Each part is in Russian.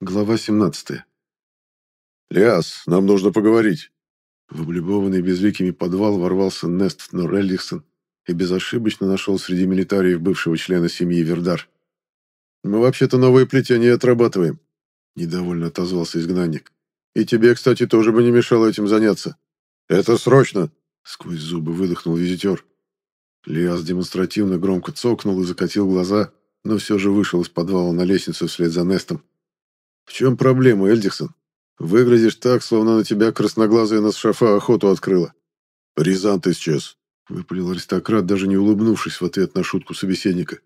Глава 17. «Лиас, нам нужно поговорить». В облюбованный безликими подвал ворвался Нест Норреллихсон и безошибочно нашел среди милитариев бывшего члена семьи Вердар. «Мы вообще-то новые плетения отрабатываем», — недовольно отозвался изгнанник. «И тебе, кстати, тоже бы не мешало этим заняться». «Это срочно!» — сквозь зубы выдохнул визитер. Лиас демонстративно громко цокнул и закатил глаза, но все же вышел из подвала на лестницу вслед за Нестом. «В чем проблема, Эльдиксон? Выглядишь так, словно на тебя красноглазая насшафа охоту открыла». «Рязант исчез», — выпалил аристократ, даже не улыбнувшись в ответ на шутку собеседника.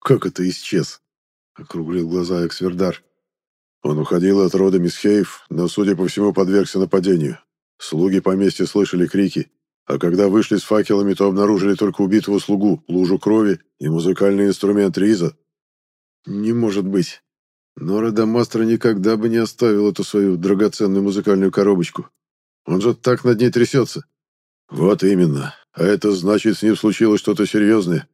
«Как это исчез?» — округлил глаза Эксвердар. Он уходил от рода Мисхеев, но, судя по всему, подвергся нападению. Слуги поместья слышали крики, а когда вышли с факелами, то обнаружили только убитого слугу, лужу крови и музыкальный инструмент Риза. «Не может быть. Но Радамастро никогда бы не оставил эту свою драгоценную музыкальную коробочку. Он же так над ней трясется. Вот именно. А это значит, с ним случилось что-то серьезное.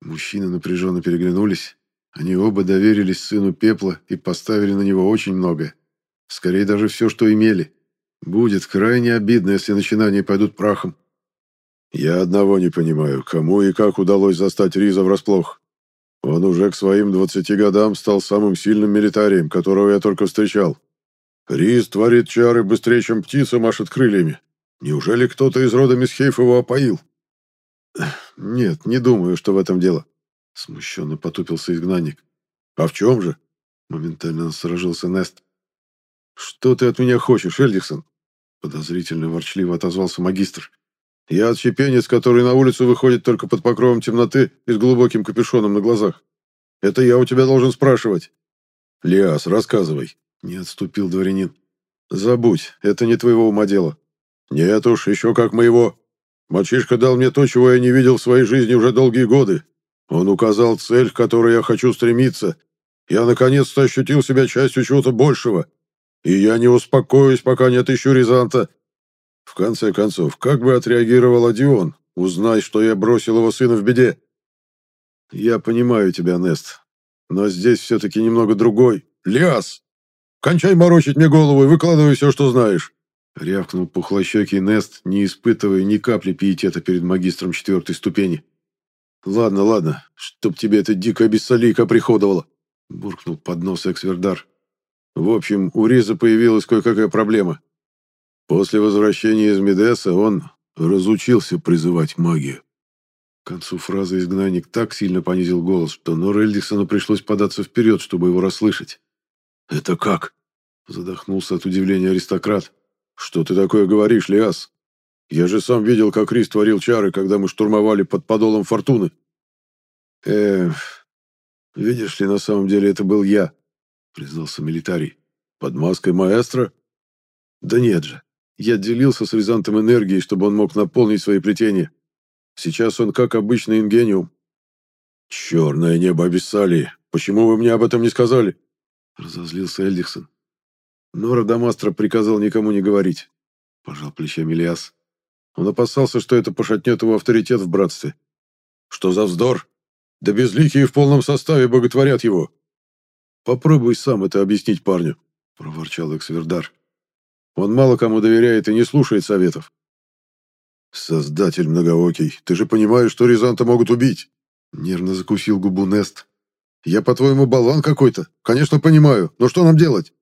Мужчины напряженно переглянулись. Они оба доверились сыну пепла и поставили на него очень многое. Скорее даже все, что имели. Будет крайне обидно, если начинания пойдут прахом. Я одного не понимаю, кому и как удалось застать Риза врасплох. Он уже к своим двадцати годам стал самым сильным милитарием, которого я только встречал. Риз творит чары быстрее, чем птица машет крыльями. Неужели кто-то из рода Мисхейф его опоил? Нет, не думаю, что в этом дело. Смущенно потупился изгнанник. А в чем же? Моментально насторожился Нест. Что ты от меня хочешь, Эльдиксон? Подозрительно ворчливо отозвался магистр. Я отщепенец, который на улицу выходит только под покровом темноты и с глубоким капюшоном на глазах. Это я у тебя должен спрашивать. Лиас, рассказывай. Не отступил дворянин. Забудь, это не твоего ума дело. Нет уж, еще как моего. Мальчишка дал мне то, чего я не видел в своей жизни уже долгие годы. Он указал цель, к которой я хочу стремиться. Я наконец-то ощутил себя частью чего-то большего. И я не успокоюсь, пока не отыщу Рязанта в конце концов, как бы отреагировал Адион, узнай, что я бросил его сына в беде? Я понимаю тебя, Нест, но здесь все-таки немного другой. Лиас! Кончай морочить мне голову и выкладывай все, что знаешь. Рявкнул пухлощекий Нест, не испытывая ни капли пиетета перед магистром четвертой ступени. «Ладно, ладно, чтоб тебе эта дикая бессолейка приходовала», — буркнул под нос Эксвердар. «В общем, у Риза появилась кое-какая проблема. После возвращения из Медеса он разучился призывать магию. К концу фразы изгнанник так сильно понизил голос, что Нор Эльдиксону пришлось податься вперед, чтобы его расслышать. «Это как?» — задохнулся от удивления аристократ. «Что ты такое говоришь, Лиас? Я же сам видел, как Рис творил чары, когда мы штурмовали под подолом фортуны». «Эх, видишь ли, на самом деле это был я», — признался милитарий. «Под маской маэстро?» «Да нет же, я делился с Рязантом энергией, чтобы он мог наполнить свои плетения. Сейчас он как обычный ингениум. «Черное небо Абиссалии! Почему вы мне об этом не сказали?» Разозлился Эльдихсон. Но Радамастро приказал никому не говорить. Пожал плечами Ильяс. Он опасался, что это пошатнет его авторитет в братстве. «Что за вздор? Да безликие в полном составе боготворят его!» «Попробуй сам это объяснить парню», — проворчал Эксвердар. Он мало кому доверяет и не слушает советов. «Создатель многоокий, ты же понимаешь, что Рязанта могут убить?» Нервно закусил губу Нест. «Я, по-твоему, болван какой-то? Конечно, понимаю, но что нам делать?»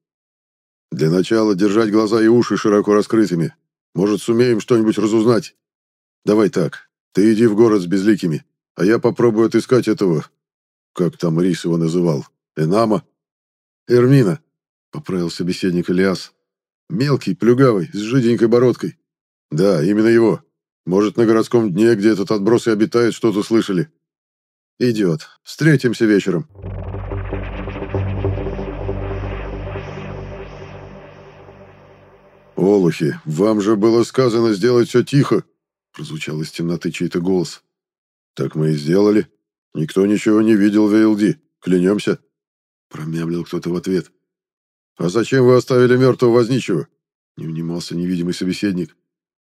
«Для начала держать глаза и уши широко раскрытыми. Может, сумеем что-нибудь разузнать. Давай так, ты иди в город с безликими, а я попробую отыскать этого... Как там Рис его называл? Энама?» «Эрмина», — поправил собеседник Илиас. Мелкий, плюгавый, с жиденькой бородкой. Да, именно его. Может, на городском дне, где этот отброс и обитает, что-то слышали. Идет. Встретимся вечером. «Олухи, вам же было сказано сделать все тихо!» Прозвучал из темноты чей-то голос. «Так мы и сделали. Никто ничего не видел в ВЛД. Клянемся!» Промямлил кто-то в ответ. «А зачем вы оставили мертвого возничего?» Не внимался невидимый собеседник.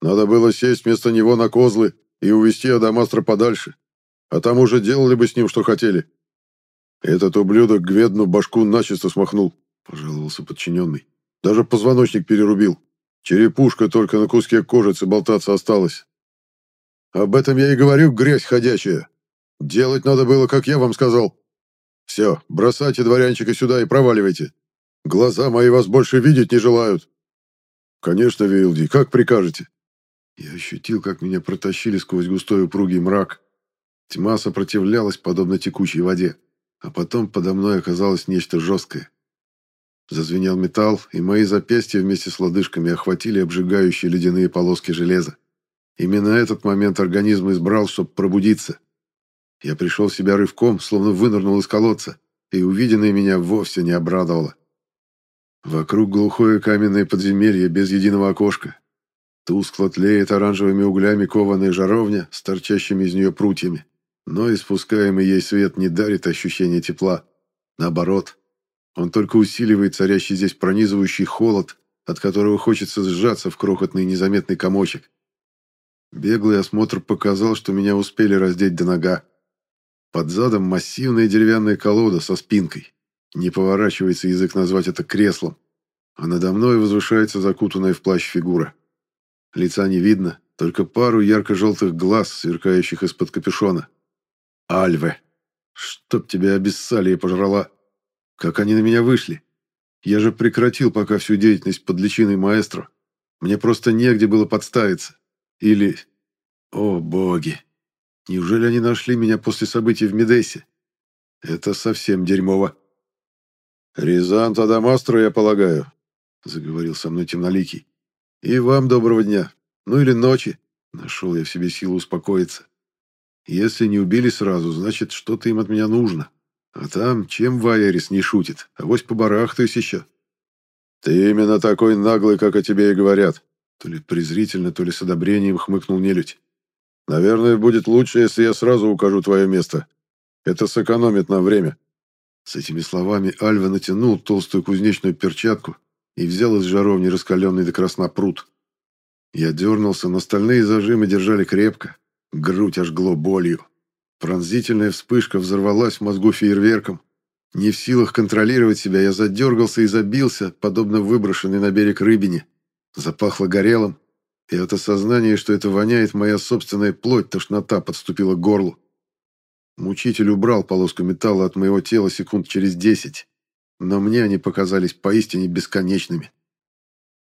«Надо было сесть вместо него на козлы и увести Адамастра подальше. А там уже делали бы с ним, что хотели. Этот ублюдок Гведну башку начисто смахнул. пожаловался подчиненный. «Даже позвоночник перерубил. Черепушка только на куске кожицы болтаться осталась. Об этом я и говорю, грязь ходячая. Делать надо было, как я вам сказал. Все, бросайте дворянчика сюда и проваливайте. Глаза мои вас больше видеть не желают». «Конечно, Вилди, как прикажете?» Я ощутил, как меня протащили сквозь густой упругий мрак. Тьма сопротивлялась, подобно текучей воде, а потом подо мной оказалось нечто жесткое. Зазвенел металл, и мои запястья вместе с лодыжками охватили обжигающие ледяные полоски железа. Именно этот момент организм избрал, чтобы пробудиться. Я пришел в себя рывком, словно вынырнул из колодца, и увиденное меня вовсе не обрадовало. Вокруг глухое каменное подземелье без единого окошка. Тускло тлеет оранжевыми углями кованая жаровня с торчащими из нее прутьями. Но испускаемый ей свет не дарит ощущения тепла. Наоборот, он только усиливает царящий здесь пронизывающий холод, от которого хочется сжаться в крохотный незаметный комочек. Беглый осмотр показал, что меня успели раздеть до нога. Под задом массивная деревянная колода со спинкой. Не поворачивается язык назвать это креслом. А надо мной возвышается закутанная в плащ фигура. Лица не видно, только пару ярко-желтых глаз, сверкающих из-под капюшона. Альве! Чтоб тебя обессалие пожрала! Как они на меня вышли? Я же прекратил пока всю деятельность под личиной маэстро. Мне просто негде было подставиться. Или... О, боги! Неужели они нашли меня после событий в Медесе? Это совсем дерьмово. «Рязант Адамастро, я полагаю», — заговорил со мной темноликий. «И вам доброго дня. Ну или ночи». Нашел я в себе силу успокоиться. Если не убили сразу, значит, что-то им от меня нужно. А там, чем Вайерис не шутит, авось побарахтаюсь еще. «Ты именно такой наглый, как о тебе и говорят», то ли презрительно, то ли с одобрением хмыкнул нелюдь. «Наверное, будет лучше, если я сразу укажу твое место. Это сэкономит нам время». С этими словами Альва натянул толстую кузнечную перчатку и взял из жаровни раскаленный до красна пруд. Я дернулся, но стальные зажимы держали крепко. Грудь ожгло болью. Пронзительная вспышка взорвалась в мозгу фейерверком. Не в силах контролировать себя, я задергался и забился, подобно выброшенной на берег рыбине. Запахло горелым, и от осознания, что это воняет моя собственная плоть, тошнота подступила к горлу. Мучитель убрал полоску металла от моего тела секунд через десять, но мне они показались поистине бесконечными.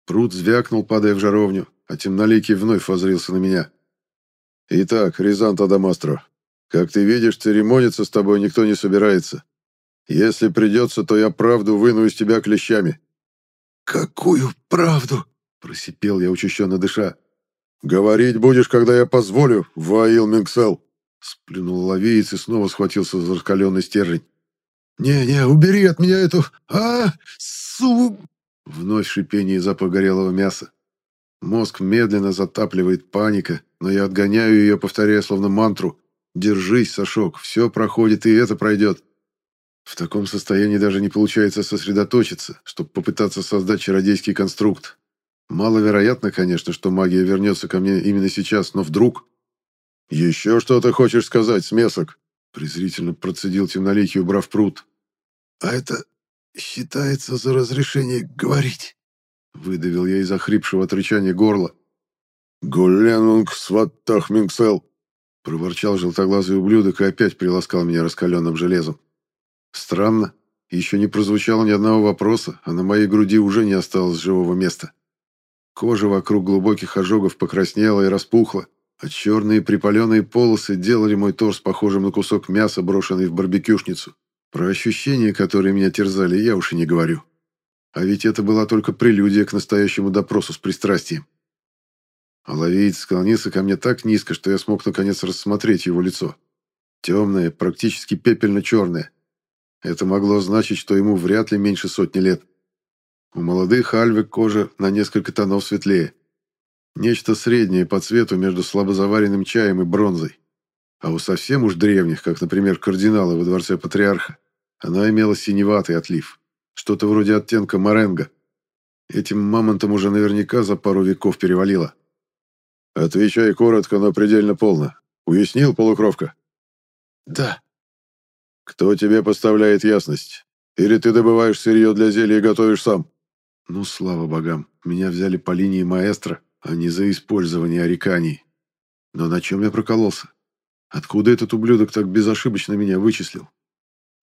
Пруд звякнул, падая в жаровню, а темноликий вновь возрился на меня. «Итак, Рязант Адамастро, как ты видишь, церемониться с тобой никто не собирается. Если придется, то я правду выну из тебя клещами». «Какую правду?» – просипел я, учащенно дыша. «Говорить будешь, когда я позволю, Ваил Минксел», – сплюнул ловеец и снова схватился за раскаленный стержень. «Не-не, убери от меня эту... А, су...» Вновь шипение и запах горелого мяса. Мозг медленно затапливает паника, но я отгоняю ее, повторяя словно мантру. «Держись, Сашок, все проходит, и это пройдет». В таком состоянии даже не получается сосредоточиться, чтобы попытаться создать чародейский конструкт. Маловероятно, конечно, что магия вернется ко мне именно сейчас, но вдруг... «Еще что-то хочешь сказать, смесок?» презрительно процедил темноликий, убрав пруд. «А это считается за разрешение говорить?» выдавил я из охрипшего от рычания горла. «Гуленунг сваттахмингсел!» проворчал желтоглазый ублюдок и опять приласкал меня раскаленным железом. Странно, еще не прозвучало ни одного вопроса, а на моей груди уже не осталось живого места. Кожа вокруг глубоких ожогов покраснела и распухла, а черные припаленные полосы делали мой торс похожим на кусок мяса, брошенный в барбекюшницу. Про ощущения, которые меня терзали, я уж и не говорю. А ведь это была только прелюдия к настоящему допросу с пристрастием. Оловеец склонился ко мне так низко, что я смог наконец рассмотреть его лицо. Темное, практически пепельно-черное. Это могло значить, что ему вряд ли меньше сотни лет. У молодых альвек кожа на несколько тонов светлее. Нечто среднее по цвету между слабозаваренным чаем и бронзой. А у совсем уж древних, как, например, кардиналы во дворце патриарха, она имела синеватый отлив. Что-то вроде оттенка моренго. Этим мамонтам уже наверняка за пару веков перевалило. «Отвечай коротко, но предельно полно. Уяснил, полукровка?» «Да». «Кто тебе поставляет ясность? Или ты добываешь сырье для зелья и готовишь сам?» Ну, слава богам, меня взяли по линии маэстро, а не за использование ориканий. Но на чем я прокололся? Откуда этот ублюдок так безошибочно меня вычислил?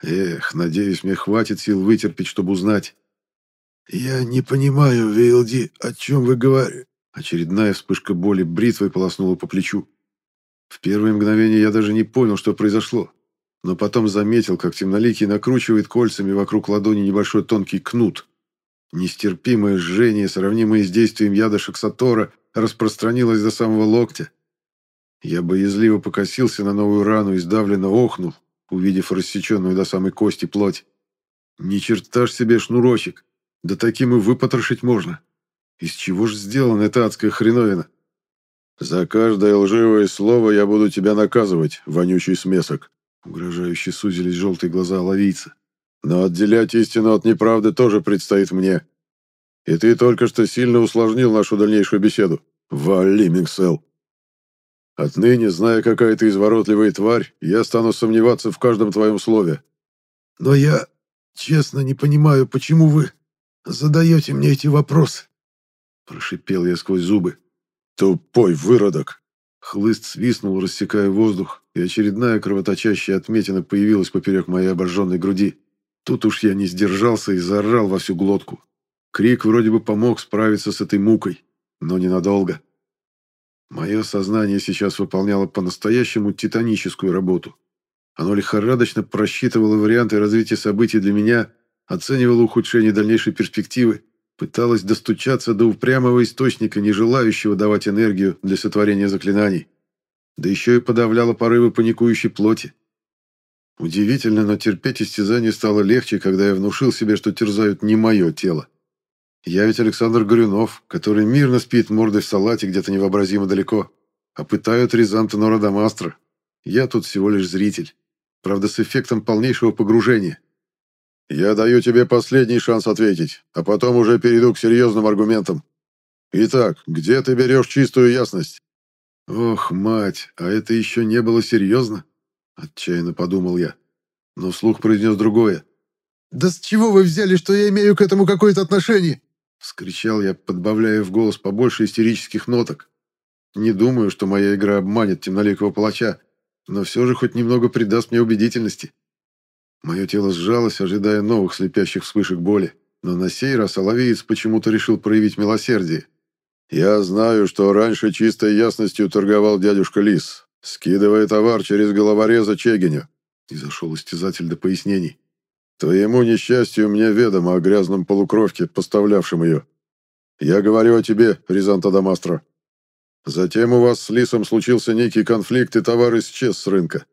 Эх, надеюсь, мне хватит сил вытерпеть, чтобы узнать. «Я не понимаю, Вилди, о чем вы говорите?» Очередная вспышка боли бритвой полоснула по плечу. В первое мгновение я даже не понял, что произошло, но потом заметил, как темноликий накручивает кольцами вокруг ладони небольшой тонкий кнут. Нестерпимое жжение, сравнимое с действием яда Шаксатора, распространилось до самого локтя. Я боязливо покосился на новую рану и сдавленно охнул, увидев рассеченную до самой кости плоть. Ни черта себе шнурочек, да таким и выпотрошить можно. Из чего ж сделана эта адская хреновина? «За каждое лживое слово я буду тебя наказывать, вонючий смесок», угрожающе сузились желтые глаза ловийца. «Но отделять истину от неправды тоже предстоит мне. И ты только что сильно усложнил нашу дальнейшую беседу. Вали, Минксел!» Отныне, зная, какая ты изворотливая тварь, я стану сомневаться в каждом твоем слове. Но я честно не понимаю, почему вы задаете мне эти вопросы. Прошипел я сквозь зубы. Тупой выродок. Хлыст свистнул, рассекая воздух, и очередная кровоточащая отметина появилась поперек моей обожженной груди. Тут уж я не сдержался и заорал во всю глотку. Крик вроде бы помог справиться с этой мукой, но ненадолго. Мое сознание сейчас выполняло по-настоящему титаническую работу. Оно лихорадочно просчитывало варианты развития событий для меня, оценивало ухудшение дальнейшей перспективы, пыталось достучаться до упрямого источника, не желающего давать энергию для сотворения заклинаний. Да еще и подавляло порывы паникующей плоти. Удивительно, но терпеть истязание стало легче, когда я внушил себе, что терзают не мое тело. Я ведь Александр Горюнов, который мирно спит мордой в салате где-то невообразимо далеко. А пытают Рязанта Нородомастра. Я тут всего лишь зритель. Правда, с эффектом полнейшего погружения. Я даю тебе последний шанс ответить, а потом уже перейду к серьезным аргументам. Итак, где ты берешь чистую ясность? Ох, мать, а это еще не было серьезно? Отчаянно подумал я. Но вслух произнес другое. «Да с чего вы взяли, что я имею к этому какое-то отношение?» Вскричал я, подбавляя в голос побольше истерических ноток. Не думаю, что моя игра обманет темноликого палача, но все же хоть немного придаст мне убедительности. Мое тело сжалось, ожидая новых слепящих вспышек боли, но на сей раз Оловеец почему-то решил проявить милосердие. «Я знаю, что раньше чистой ясностью торговал дядюшка Лис, скидывая товар через головореза Чегиню», и зашел истязатель до пояснений. Твоему несчастью мне ведомо о грязном полукровке, поставлявшем ее. Я говорю о тебе, Рязанта Дамастро. Затем у вас с Лисом случился некий конфликт, и товар исчез с рынка.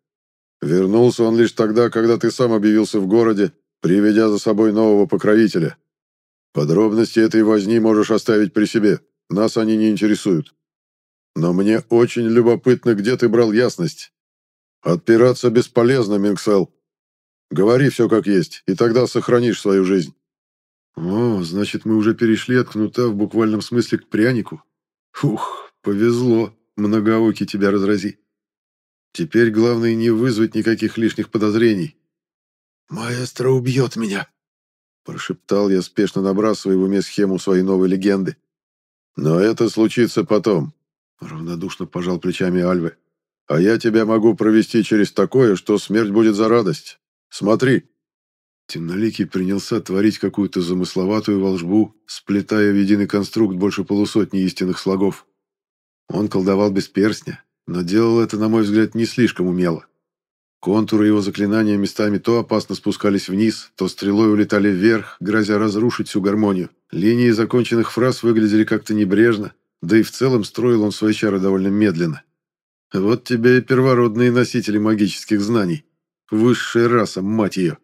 Вернулся он лишь тогда, когда ты сам объявился в городе, приведя за собой нового покровителя. Подробности этой возни можешь оставить при себе, нас они не интересуют. Но мне очень любопытно, где ты брал ясность. Отпираться бесполезно, Минксел. Говори все как есть, и тогда сохранишь свою жизнь». «О, значит, мы уже перешли от кнута в буквальном смысле к прянику. Фух, повезло, многоокий тебя разрази. Теперь главное не вызвать никаких лишних подозрений». «Маэстро убьет меня», — прошептал я, спешно набрасывая в уме схему своей новой легенды. «Но это случится потом», — равнодушно пожал плечами Альвы. «А я тебя могу провести через такое, что смерть будет за радость. Смотри!» Темноликий принялся творить какую-то замысловатую волжбу, сплетая в единый конструкт больше полусотни истинных слогов. Он колдовал без перстня, но делал это, на мой взгляд, не слишком умело. Контуры его заклинания местами то опасно спускались вниз, то стрелой улетали вверх, грозя разрушить всю гармонию. Линии законченных фраз выглядели как-то небрежно, да и в целом строил он свои чары довольно медленно. Вот тебе и первородные носители магических знаний. Высшая раса, мать ее.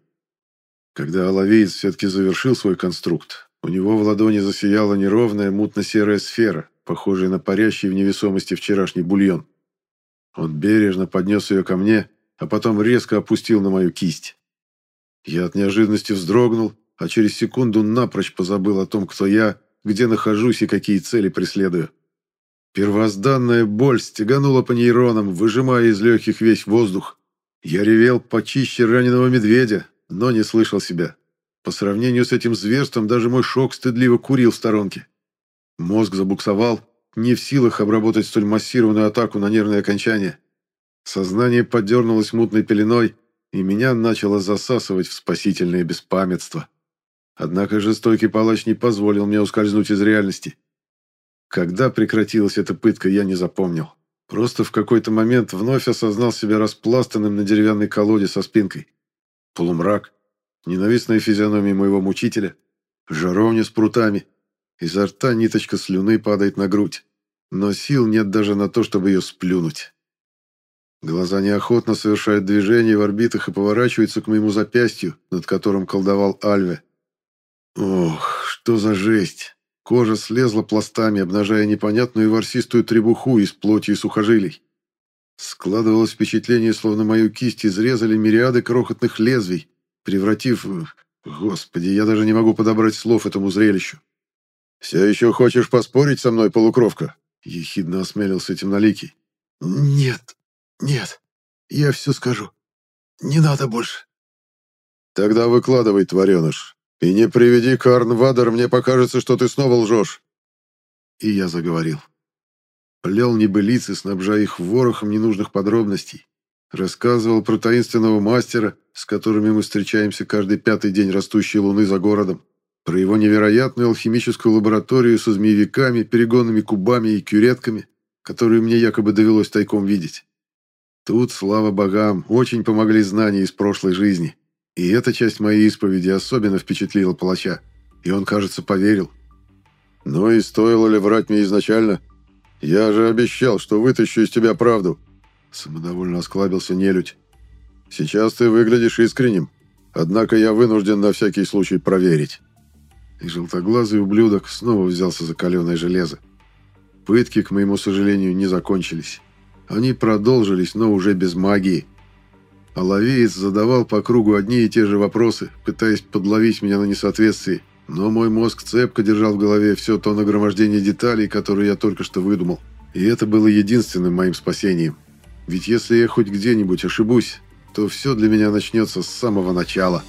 Когда Оловеец все-таки завершил свой конструкт, у него в ладони засияла неровная мутно-серая сфера, похожая на парящий в невесомости вчерашний бульон. Он бережно поднес ее ко мне, а потом резко опустил на мою кисть. Я от неожиданности вздрогнул, а через секунду напрочь позабыл о том, кто я, где нахожусь и какие цели преследую. Первозданная боль стеганула по нейронам, выжимая из легких весь воздух. Я ревел почище раненого медведя, но не слышал себя. По сравнению с этим зверством даже мой шок стыдливо курил в сторонке. Мозг забуксовал, не в силах обработать столь массированную атаку на нервные окончания. Сознание подернулось мутной пеленой, и меня начало засасывать в спасительное беспамятство. Однако жестокий палач не позволил мне ускользнуть из реальности. Когда прекратилась эта пытка, я не запомнил. Просто в какой-то момент вновь осознал себя распластанным на деревянной колоде со спинкой. Полумрак, ненавистная физиономия моего мучителя, жаровня с прутами. Изо рта ниточка слюны падает на грудь, но сил нет даже на то, чтобы ее сплюнуть. Глаза неохотно совершают движения в орбитах и поворачиваются к моему запястью, над которым колдовал Альве. Ох, что за жесть! Кожа слезла пластами, обнажая непонятную ворсистую требуху из плоти и сухожилий. Складывалось впечатление, словно мою кисть изрезали мириады крохотных лезвий, превратив... Господи, я даже не могу подобрать слов этому зрелищу. «Все еще хочешь поспорить со мной, полукровка?» — ехидно осмелился темноликий. «Нет, нет, я все скажу. Не надо больше». «Тогда выкладывай, твареныш. И не приведи Карн Вадер, мне покажется, что ты снова лжешь. И я заговорил. Плел небылицы, снабжая их ворохом ненужных подробностей. Рассказывал про таинственного мастера, с которыми мы встречаемся каждый пятый день растущей луны за городом. Про его невероятную алхимическую лабораторию со змеевиками, перегонными кубами и кюретками, которую мне якобы довелось тайком видеть. Тут, слава богам, очень помогли знания из прошлой жизни. И эта часть моей исповеди особенно впечатлила палача, и он, кажется, поверил. «Ну и стоило ли врать мне изначально? Я же обещал, что вытащу из тебя правду!» Самодовольно осклабился нелюдь. «Сейчас ты выглядишь искренним, однако я вынужден на всякий случай проверить». И желтоглазый ублюдок снова взялся за каленое железо. Пытки, к моему сожалению, не закончились. Они продолжились, но уже без магии. А ловеец задавал по кругу одни и те же вопросы, пытаясь подловить меня на несоответствии. Но мой мозг цепко держал в голове все то нагромождение деталей, которые я только что выдумал. И это было единственным моим спасением. Ведь если я хоть где-нибудь ошибусь, то все для меня начнется с самого начала».